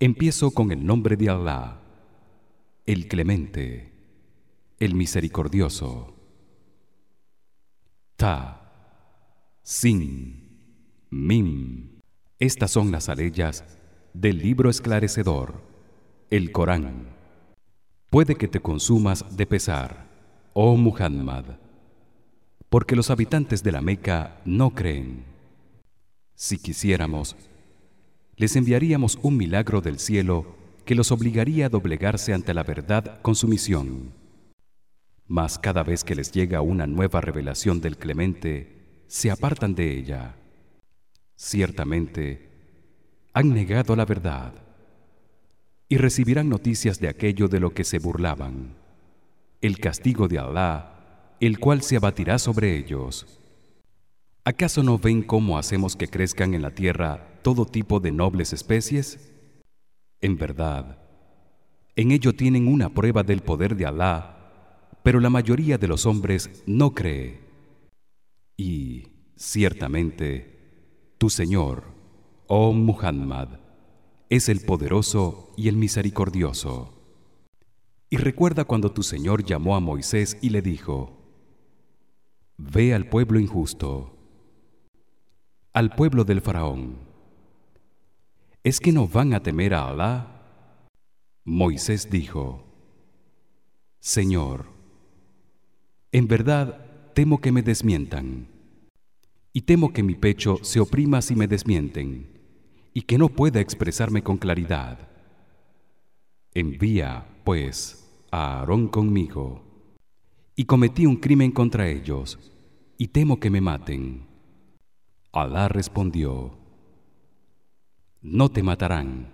Empiezo con el nombre de Allah, el Clemente, el Misericordioso. Ta, Sin, Mim. Estas son las aleyas del libro esclarecedor, el Corán. Puede que te consumas de pesar, oh Muhammad, porque los habitantes de la Meca no creen. Si quisiéramos, les enviaríamos un milagro del cielo que los obligaría a doblegarse ante la verdad con sumisión. Mas cada vez que les llega una nueva revelación del Clemente, se apartan de ella. Ciertamente han negado la verdad y recibirán noticias de aquello de lo que se burlaban, el castigo de Alá, el cual se abatirá sobre ellos. ¿Acaso no ven cómo hacemos que crezcan en la tierra todo tipo de nobles especies? En verdad, en ello tienen una prueba del poder de Alá, pero la mayoría de los hombres no cree. Y ciertamente tu Señor, oh Muhammad, es el poderoso y el misericordioso. Y recuerda cuando tu Señor llamó a Moisés y le dijo: Ve al pueblo injusto, al pueblo del faraón ¿Es que no van a temer a Alá? Moisés dijo: Señor, en verdad temo que me desmientan y temo que mi pecho se oprima si me desmienten y que no pueda expresarme con claridad. Envía, pues, a Aarón conmigo. Y cometí un crimen contra ellos y temo que me maten. Alá respondió: no te matarán.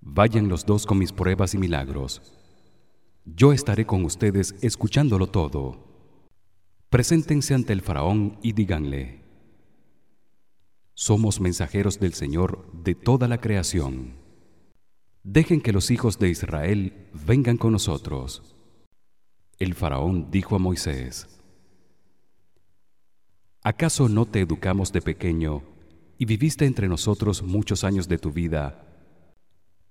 Vayan los dos con mis pruebas y milagros. Yo estaré con ustedes escuchándolo todo. Preséntense ante el faraón y díganle: Somos mensajeros del Señor de toda la creación. Dejen que los hijos de Israel vengan con nosotros. El faraón dijo a Moisés: ¿Acaso no te educamos de pequeño y viviste entre nosotros muchos años de tu vida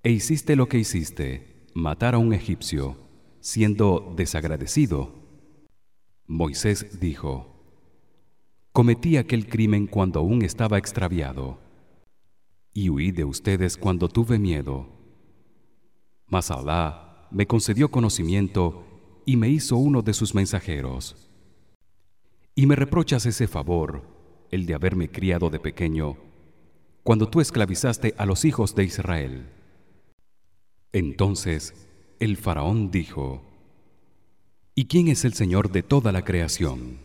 e hiciste lo que hiciste matar a un egipcio siendo desagradecido. Moisés dijo Cometí aquel crimen cuando aún estaba extraviado y huí de ustedes cuando tuve miedo. Mas Alá me concedió conocimiento y me hizo uno de sus mensajeros. Y me reprochas ese favor el de haberme criado de pequeño cuando tú esclavizaste a los hijos de Israel. Entonces el faraón dijo: ¿Y quién es el Señor de toda la creación?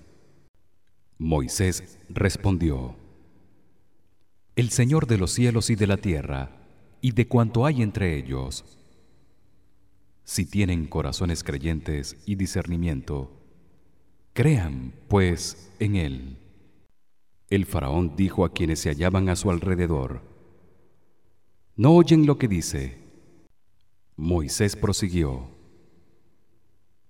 Moisés respondió: El Señor de los cielos y de la tierra y de cuanto hay entre ellos. Si tienen corazones creyentes y discernimiento, crean pues en él. El faraón dijo a quienes se hallaban a su alrededor: ¿No oyen lo que dice? Moisés prosiguió: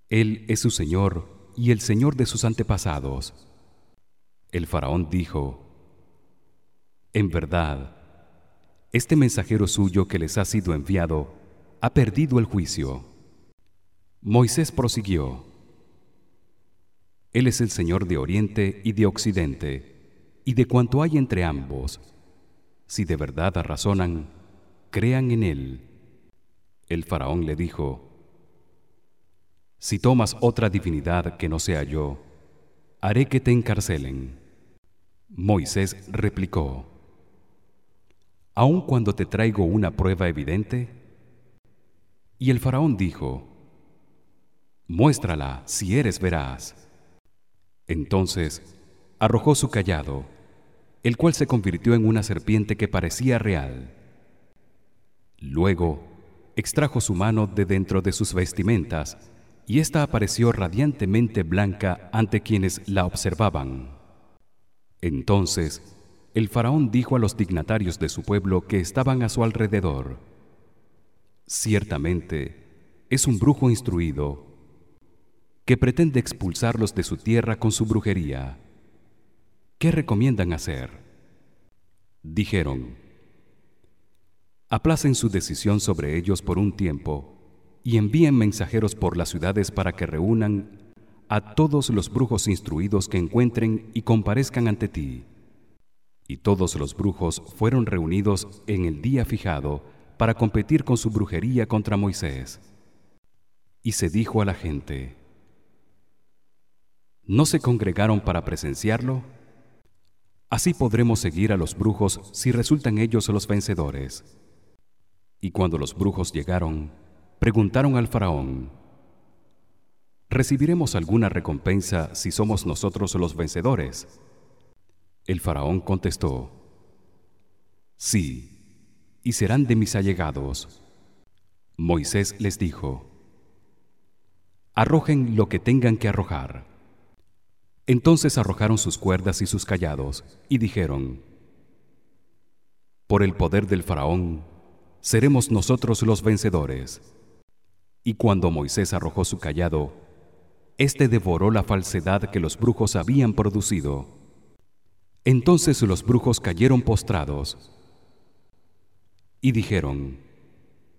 Él es su Señor y el Señor de sus antepasados. El faraón dijo: En verdad, este mensajero suyo que les ha sido enviado ha perdido el juicio. Moisés prosiguió: Él es el Señor de Oriente y de Occidente y de cuanto hay entre ambos si de verdad razonan crean en él. El faraón le dijo si tomas otra divinidad que no sea yo haré que te encarcelen. Moisés replicó aun cuando te traigo una prueba evidente. Y el faraón dijo muéstrala si eres veraz. Entonces arrojó su callado el cual se convirtió en una serpiente que parecía real. Luego extrajo su mano de dentro de sus vestimentas y ésta apareció radiantemente blanca ante quienes la observaban. Entonces el faraón dijo a los dignatarios de su pueblo que estaban a su alrededor: Ciertamente es un brujo instruido que pretende expulsarlos de su tierra con su brujería. ¿Qué recomiendan hacer? Dijeron: aplacen su decisión sobre ellos por un tiempo y envíen mensajeros por las ciudades para que reúnan a todos los brujos instruidos que encuentren y comparezcan ante ti y todos los brujos fueron reunidos en el día fijado para competir con su brujería contra Moisés. Y se dijo a la gente: ¿No se congregaron para presenciarlo? Así podremos seguir a los brujos si resultan ellos los vencedores. Y cuando los brujos llegaron, preguntaron al faraón: ¿Recibiremos alguna recompensa si somos nosotros los vencedores? El faraón contestó: Sí, y serán de mis allegados. Moisés les dijo: Arrojen lo que tengan que arrojar. Entonces arrojaron sus cuerdas y sus callados y dijeron: Por el poder del faraón seremos nosotros los vencedores. Y cuando Moisés arrojó su callado, éste devoró la falsedad que los brujos habían producido entonces los brujos cayeron postrados y dijeron: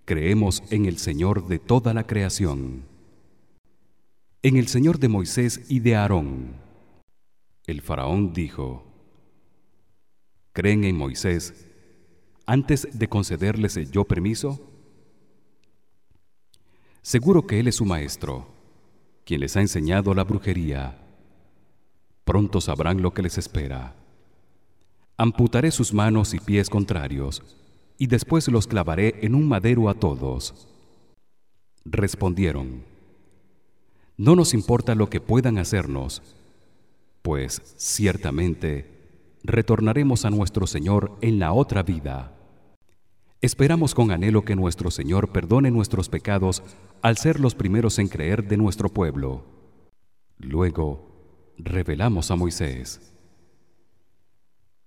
Creemos en el Señor de toda la creación, en el Señor de Moisés y de Aarón. El faraón dijo: ¿Creen en Moisés antes de concederles yo permiso? Seguro que él es su maestro, quien les ha enseñado la brujería. Pronto sabrán lo que les espera amputaré sus manos y pies contrarios y después los clavaré en un madero a todos respondieron no nos importa lo que puedan hacernos pues ciertamente retornaremos a nuestro Señor en la otra vida. Esperamos con anhelo que nuestro Señor perdone nuestros pecados al ser los primeros en creer de nuestro pueblo. Luego revelamos a Moisés.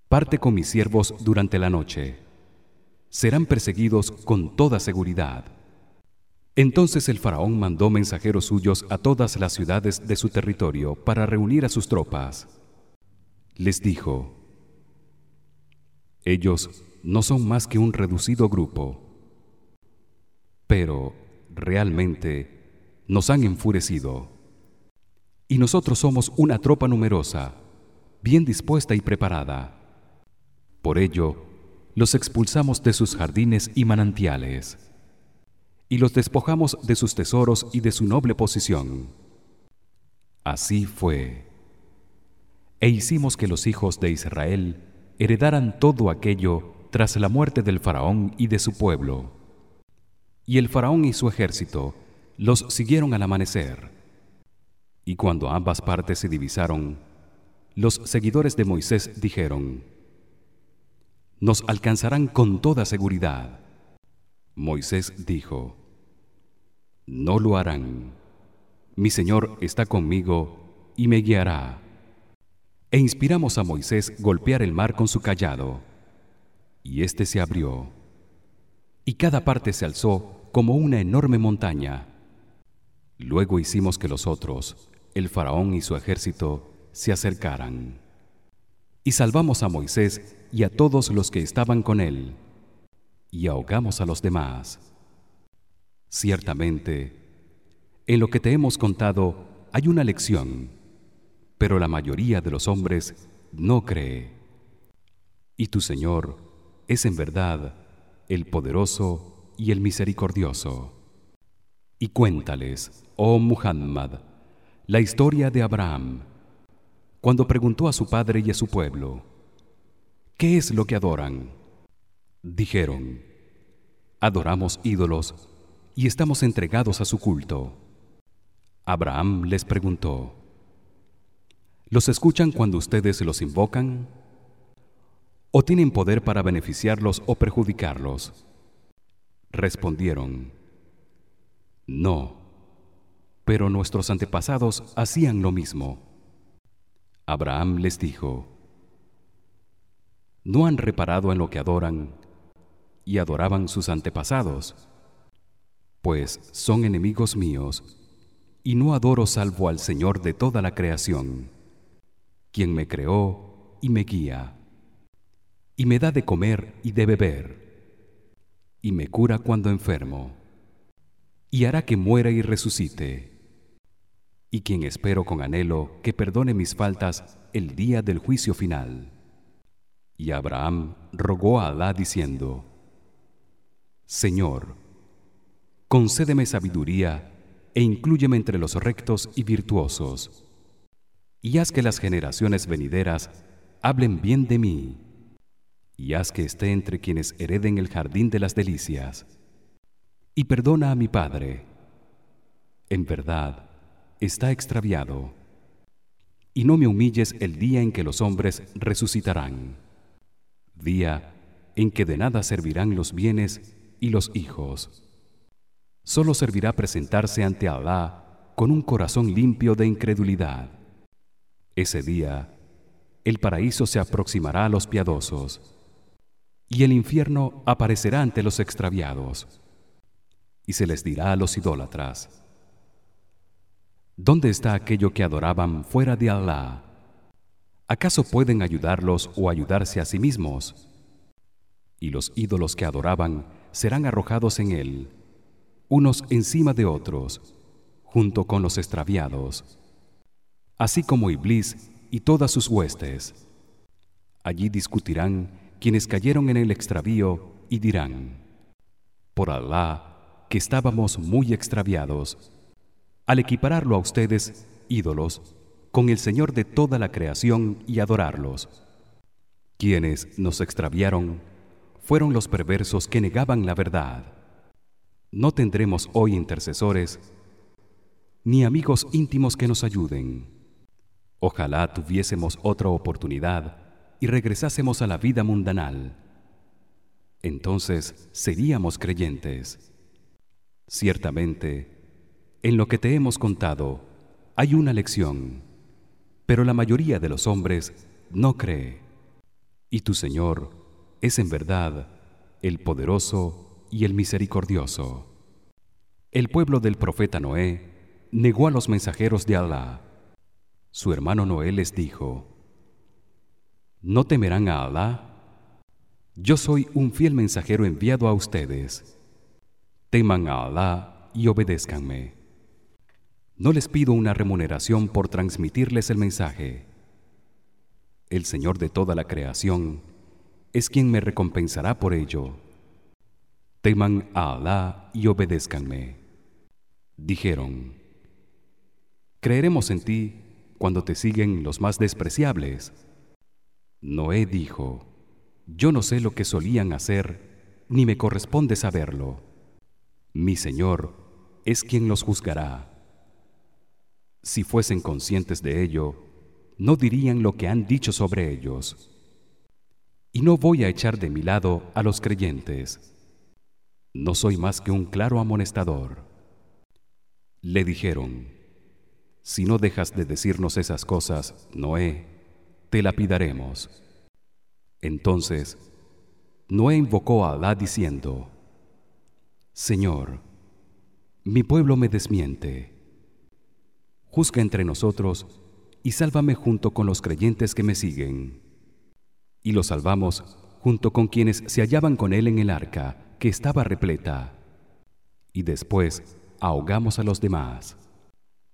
Parte con mis siervos durante la noche. Serán perseguidos con toda seguridad entonces el faraón mandó mensajeros suyos a todas las ciudades de su territorio para reunir a sus tropas. Les dijo ellos no son más que un reducido grupo pero realmente nos han enfurecido. Y nosotros somos una tropa numerosa bien dispuesta y preparada. Por ello, los expulsamos de sus jardines y manantiales y los despojamos de sus tesoros y de su noble posición. Así fue. E hicimos que los hijos de Israel heredaran todo aquello tras la muerte del faraón y de su pueblo. Y el faraón y su ejército los siguieron al amanecer. Y cuando ambas partes se divisaron, los seguidores de Moisés dijeron: nos alcanzarán con toda seguridad. Moisés dijo: No lo harán. Mi Señor está conmigo y me guiará. E inspiramos a Moisés golpear el mar con su callado, y éste se abrió, y cada parte se alzó como una enorme montaña. Luego hicimos que los otros, el faraón y su ejército, se acercaran y salvamos a Moisés y a todos los que estaban con él y ahogamos a los demás. Ciertamente en lo que te hemos contado hay una lección pero la mayoría de los hombres no cree. Y tu Señor es en verdad el poderoso y el misericordioso. Y cuéntales oh Muhammad la historia de Abraham cuando preguntó a su padre y a su pueblo ¿Qué es lo que adoran? Dijeron Adoramos ídolos y estamos entregados a su culto. Abraham les preguntó ¿Los escuchan cuando ustedes los invocan? ¿O tienen poder para beneficiarlos o perjudicarlos? Respondieron No, pero nuestros antepasados hacían lo mismo. Abraham les dijo: ¿No han reparado en lo que adoran y adoraban sus antepasados? Pues son enemigos míos y no adoro salvo al Señor de toda la creación, quien me creó y me guía y me da de comer y de beber. y me cura cuando enfermo y hará que muera y resucite y quien espero con anhelo que perdone mis faltas el día del juicio final y Abraham rogó a Alá diciendo Señor concédeme sabiduría e inclúyeme entre los rectos y virtuosos y haz que las generaciones venideras hablen bien de mí y haz que esté entre quienes hereden el jardín de las delicias. Y perdona a mi padre. En verdad está extraviado. Y no me humilles el día en que los hombres resucitarán día en que de nada servirán los bienes y los hijos solo servirá presentarse ante Alá con un corazón limpio de incredulidad ese día el paraíso se aproximará a los piadosos y el infierno aparecerá ante los extraviados y se les dirá a los idólatras ¿Dónde está aquello que adoraban fuera de Alá? ¿Acaso pueden ayudarlos o ayudarse a sí mismos? Y los ídolos que adoraban serán arrojados en él, unos encima de otros, junto con los extraviados, así como Iblis y todas sus huestes. Allí discutirán quienes cayeron en el extravío y dirán: Por Alá, que estábamos muy extraviados, al equipararlo a ustedes ídolos con el Señor de toda la creación y adorarlos. Quienes nos extraviaron fueron los perversos que negaban la verdad. No tendremos hoy intercesores ni amigos íntimos que nos ayuden. Ojalá tuviésemos otra oportunidad y regresásemos a la vida mundanal. Entonces seríamos creyentes. Ciertamente, en lo que te hemos contado hay una lección pero la mayoría de los hombres no cree. Y tu Señor es en verdad el poderoso y el misericordioso. El pueblo del profeta Noé negó a los mensajeros de Alá. Su hermano Noé les dijo: ¿No temerán a Alá? Yo soy un fiel mensajero enviado a ustedes. Teman a Alá y obedézcanme. No les pido una remuneración por transmitirles el mensaje. El Señor de toda la creación es quien me recompensará por ello. Teman a Alá y obedézcanme. Dijeron: Creeremos en ti cuando te siguen los más despreciables. Noé dijo: Yo no sé lo que solían hacer, ni me corresponde saberlo. Mi Señor es quien los juzgará. Si fuesen conscientes de ello, no dirían lo que han dicho sobre ellos. Y no voy a echar de mi lado a los creyentes. No soy más que un claro amonestador. Le dijeron: Si no dejas de decirnos esas cosas, Noé, te lapidaremos. Entonces Noé invocó a Alá diciendo: Señor, mi pueblo me desmiente juzga entre nosotros y sálvame junto con los creyentes que me siguen. Y lo salvamos junto con quienes se hallaban con él en el arca, que estaba repleta. Y después ahogamos a los demás.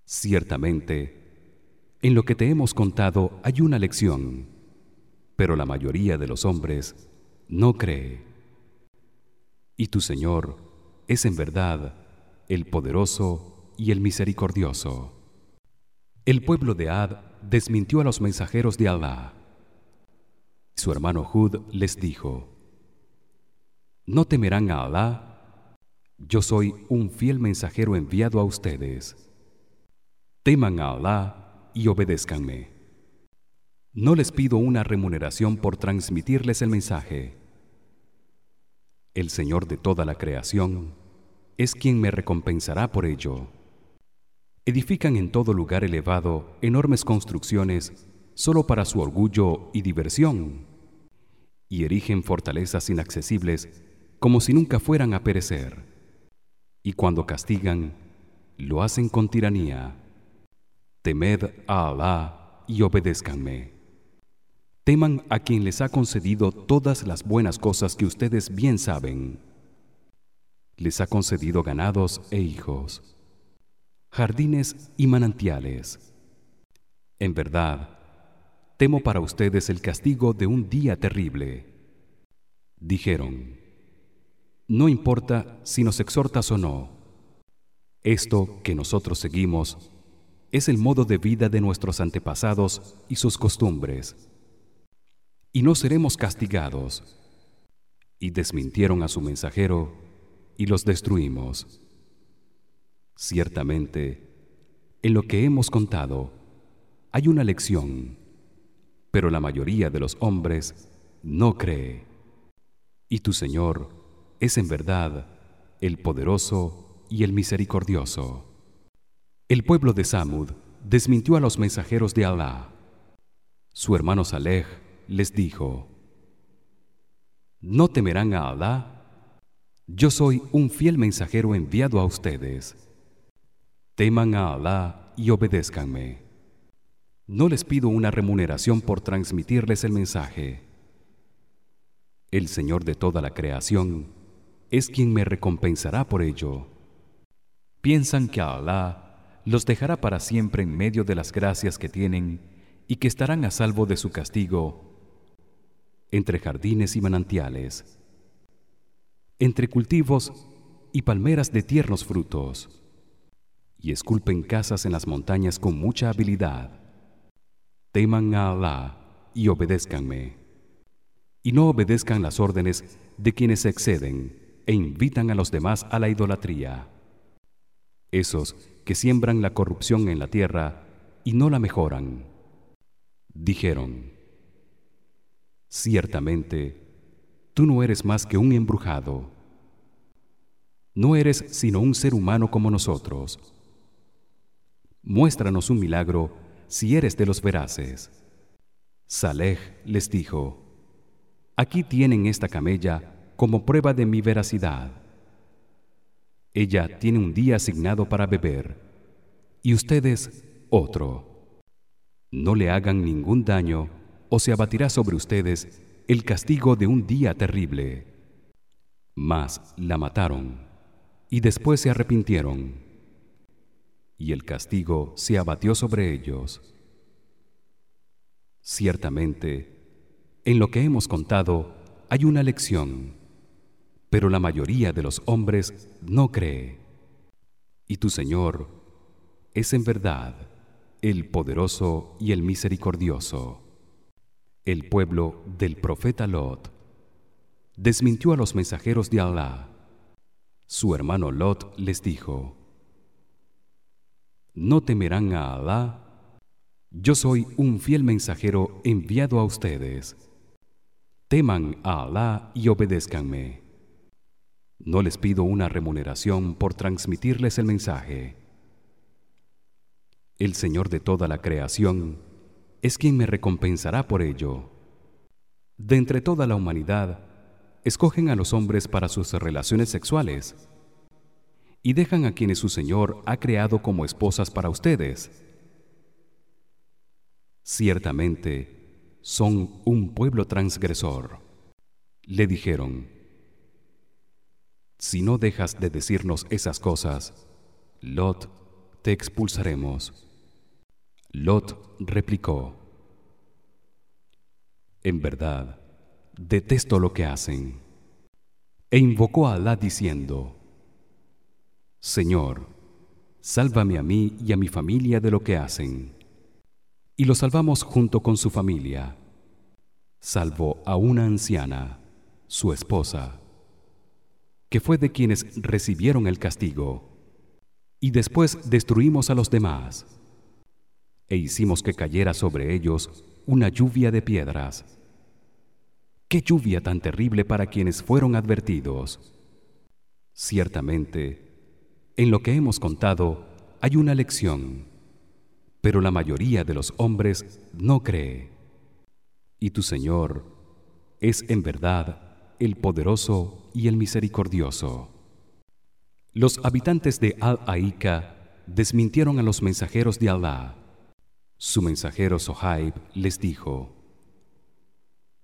Ciertamente, en lo que te hemos contado hay una lección, pero la mayoría de los hombres no cree. Y tu Señor es en verdad el poderoso y el misericordioso. El pueblo de Ad desmintió a los mensajeros de Alá. Su hermano Hud les dijo: No temerán a Alá. Yo soy un fiel mensajero enviado a ustedes. Teman a Alá y obedézcanme. No les pido una remuneración por transmitirles el mensaje. El Señor de toda la creación es quien me recompensará por ello edifican en todo lugar elevado enormes construcciones solo para su orgullo y diversión y erigen fortalezas inaccesibles como si nunca fueran a perecer. Y cuando castigan lo hacen con tiranía. Temed a Alá y obedézcanme. Teman a quien les ha concedido todas las buenas cosas que ustedes bien saben. Les ha concedido ganados e hijos jardines y manantiales. En verdad temo para ustedes el castigo de un día terrible. Dijeron no importa si nos exhortas o no. Esto que nosotros seguimos es el modo de vida de nuestros antepasados y sus costumbres. Y no seremos castigados. Y desmintieron a su mensajero y los destruimos. Ciertamente en lo que hemos contado hay una lección pero la mayoría de los hombres no cree. Y tu Señor es en verdad el poderoso y el misericordioso. El pueblo de Samud desmintió a los mensajeros de Alá. Su hermano Saleh les dijo no temerán a Alá yo soy un fiel mensajero enviado a ustedes. Teman a Alá y obedézcanme no les pido una remuneración por transmitirles el mensaje. El señor de toda la creación es quien me recompensará por ello. Piensan que Alá los dejará para siempre en medio de las gracias que tienen y que estarán a salvo de su castigo entre jardines y manantiales entre cultivos y palmeras de tiernos frutos y esculpen casas en las montañas con mucha habilidad teman a Alá y obedézcanme. Y no obedezcan las órdenes de quienes exceden e invitan a los demás a la idolatría. Esos que siembran la corrupción en la tierra y no la mejoran dijeron ciertamente tú no eres más que un embrujado. No eres sino un ser humano como nosotros. Muéstranos un milagro si eres de los veraces. Saleh les dijo Aquí tienen esta camella como prueba de mi veracidad. Ella tiene un día asignado para beber y ustedes otro. No le hagan ningún daño o se abatirá sobre ustedes el castigo de un día terrible. Mas la mataron y después se arrepintieron y el castigo se abatió sobre ellos. Ciertamente en lo que hemos contado hay una lección pero la mayoría de los hombres no cree. Y tu Señor es en verdad el poderoso y el misericordioso. El pueblo del profeta Lot desmintió a los mensajeros de Allah su hermano Lot les dijo no temerán a Alá. Yo soy un fiel mensajero enviado a ustedes. Teman a Alá y obedézcanme. No les pido una remuneración por transmitirles el mensaje. El Señor de toda la creación es quien me recompensará por ello. De entre toda la humanidad escogen a los hombres para sus relaciones sexuales y dejan a quienes su Señor ha creado como esposas para ustedes. Ciertamente son un pueblo transgresor. Le dijeron: Si no dejas de decirnos esas cosas, Lot te expulsaremos. Lot replicó: En verdad, detesto lo que hacen. E invocó a Alá diciendo: Señor, sálvame a mí y a mi familia de lo que hacen. Y lo salvamos junto con su familia, salvo a una anciana, su esposa, que fue de quienes recibieron el castigo. Y después destruimos a los demás e hicimos que cayera sobre ellos una lluvia de piedras. Qué lluvia tan terrible para quienes fueron advertidos. Ciertamente en lo que hemos contado hay una lección, pero la mayoría de los hombres no cree. Y tu Señor es en verdad el poderoso y el misericordioso. Los habitantes de Al-Aika desmintieron a los mensajeros de Allah. Su mensajero Sohaib les dijo: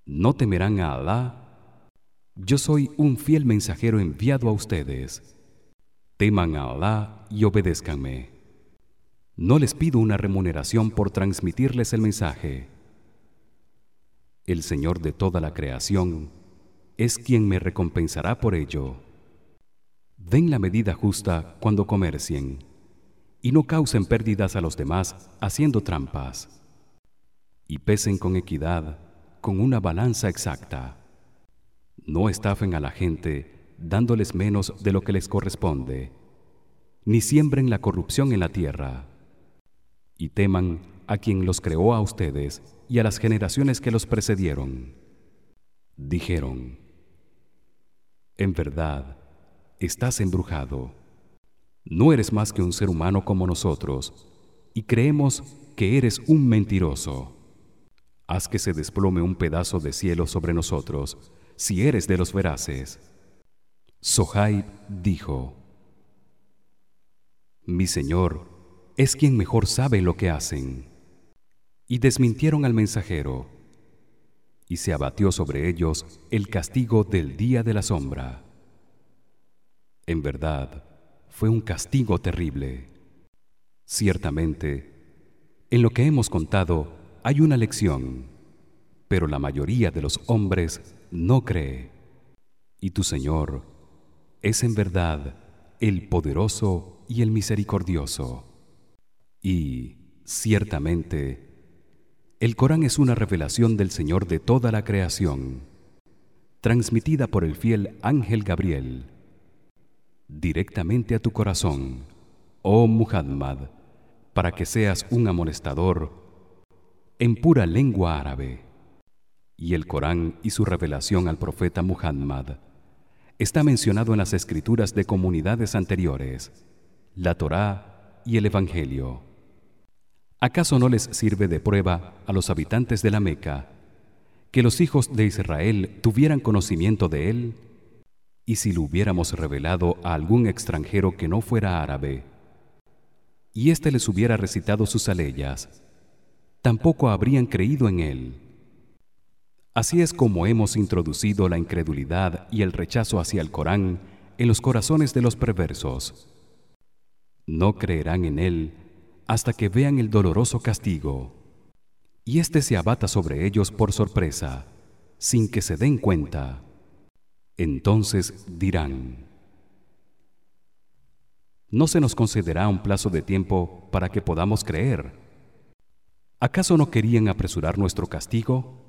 ¿No temerán a Allah? Yo soy un fiel mensajero enviado a ustedes Teman a Allah y obedézcanme. No les pido una remuneración por transmitirles el mensaje. El Señor de toda la creación es quien me recompensará por ello. Den la medida justa cuando comercien y no causen pérdidas a los demás haciendo trampas. Y pesen con equidad con una balanza exacta. No estafen a la gente dándoles menos de lo que les corresponde, ni siembren la corrupción en la tierra. Y teman a quien los creó a ustedes y a las generaciones que los precedieron. Dijeron: En verdad, estás embrujado. No eres más que un ser humano como nosotros, y creemos que eres un mentiroso. Haz que se desplome un pedazo de cielo sobre nosotros, si eres de los veraces. Sohaib dijo: Mi Señor es quien mejor sabe lo que hacen. Y desmintieron al mensajero, y se abatió sobre ellos el castigo del día de la sombra. En verdad, fue un castigo terrible. Ciertamente, en lo que hemos contado hay una lección, pero la mayoría de los hombres no cree. Y tu Señor es en verdad el poderoso y el misericordioso. Y ciertamente el Corán es una revelación del Señor de toda la creación, transmitida por el fiel ángel Gabriel directamente a tu corazón, oh Muhammad, para que seas un amonestador en pura lengua árabe. Y el Corán y su revelación al profeta Muhammad está mencionado en las escrituras de comunidades anteriores, la Torá y el Evangelio. ¿Acaso no les sirve de prueba a los habitantes de la Meca que los hijos de Israel tuvieran conocimiento de él y si lo hubiéramos revelado a algún extranjero que no fuera árabe y éste les hubiera recitado sus aleyas tampoco habrían creído en él así es como hemos introducido la incredulidad y el rechazo hacia el Corán en los corazones de los perversos no creerán en él hasta que vean el doloroso castigo y éste se abata sobre ellos por sorpresa sin que se den cuenta entonces dirán ¿No se nos concederá un plazo de tiempo para que podamos creer? ¿Acaso no querían apresurar nuestro castigo?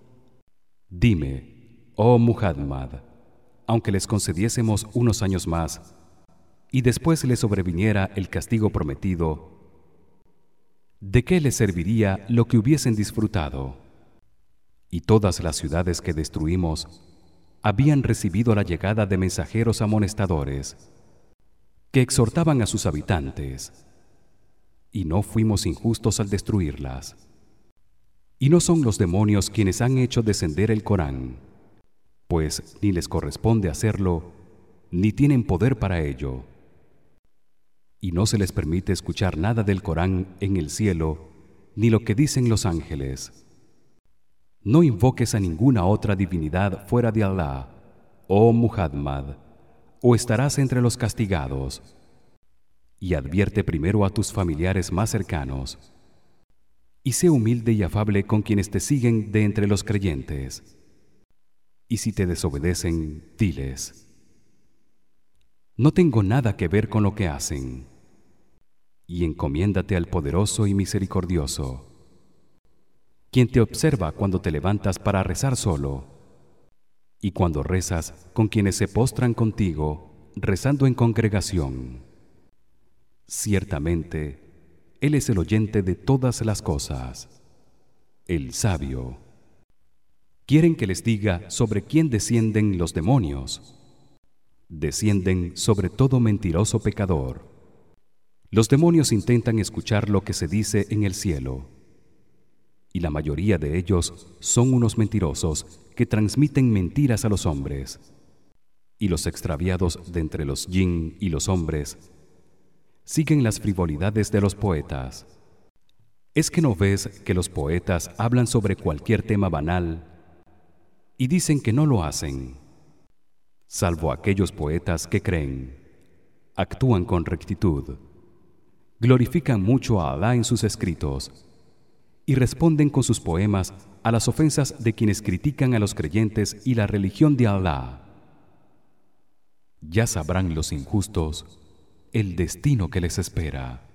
Dime, oh Muhammad, aunque les concediésemos unos años más y después les sobreviniera el castigo prometido, ¿de qué les serviría lo que hubiesen disfrutado? Y todas las ciudades que destruimos habían recibido la llegada de mensajeros amonestadores que exhortaban a sus habitantes y no fuimos injustos al destruirlas y no son los demonios quienes han hecho descender el Corán pues ni les corresponde hacerlo ni tienen poder para ello y no se les permite escuchar nada del Corán en el cielo ni lo que dicen los ángeles no invoques a ninguna otra divinidad fuera de Allah, oh Muhammad, o estarás entre los castigados. Y advierte primero a tus familiares más cercanos. Y sé humilde y afable con quienes te siguen de entre los creyentes. Y si te desobedecen, diles: No tengo nada que ver con lo que hacen. Y encomiéndate al poderoso y misericordioso quien te observa cuando te levantas para rezar solo y cuando rezas con quienes se postran contigo rezando en congregación ciertamente él es el oyente de todas las cosas. El sabio. Quieren que les diga sobre quién descienden los demonios. Descienden sobre todo mentiroso pecador. Los demonios intentan escuchar lo que se dice en el cielo. Y la mayoría de ellos son unos mentirosos que transmiten mentiras a los hombres. Y los extraviados de entre los yin y los hombres siguen las frivolidades de los poetas. Es que no ves que los poetas hablan sobre cualquier tema banal y dicen que no lo hacen salvo aquellos poetas que creen actúan con rectitud glorifican mucho a Alá en sus escritos y responden con sus poemas a las ofensas de quienes critican a los creyentes y la religión de Alá. Ya sabrán los injustos el destino que les espera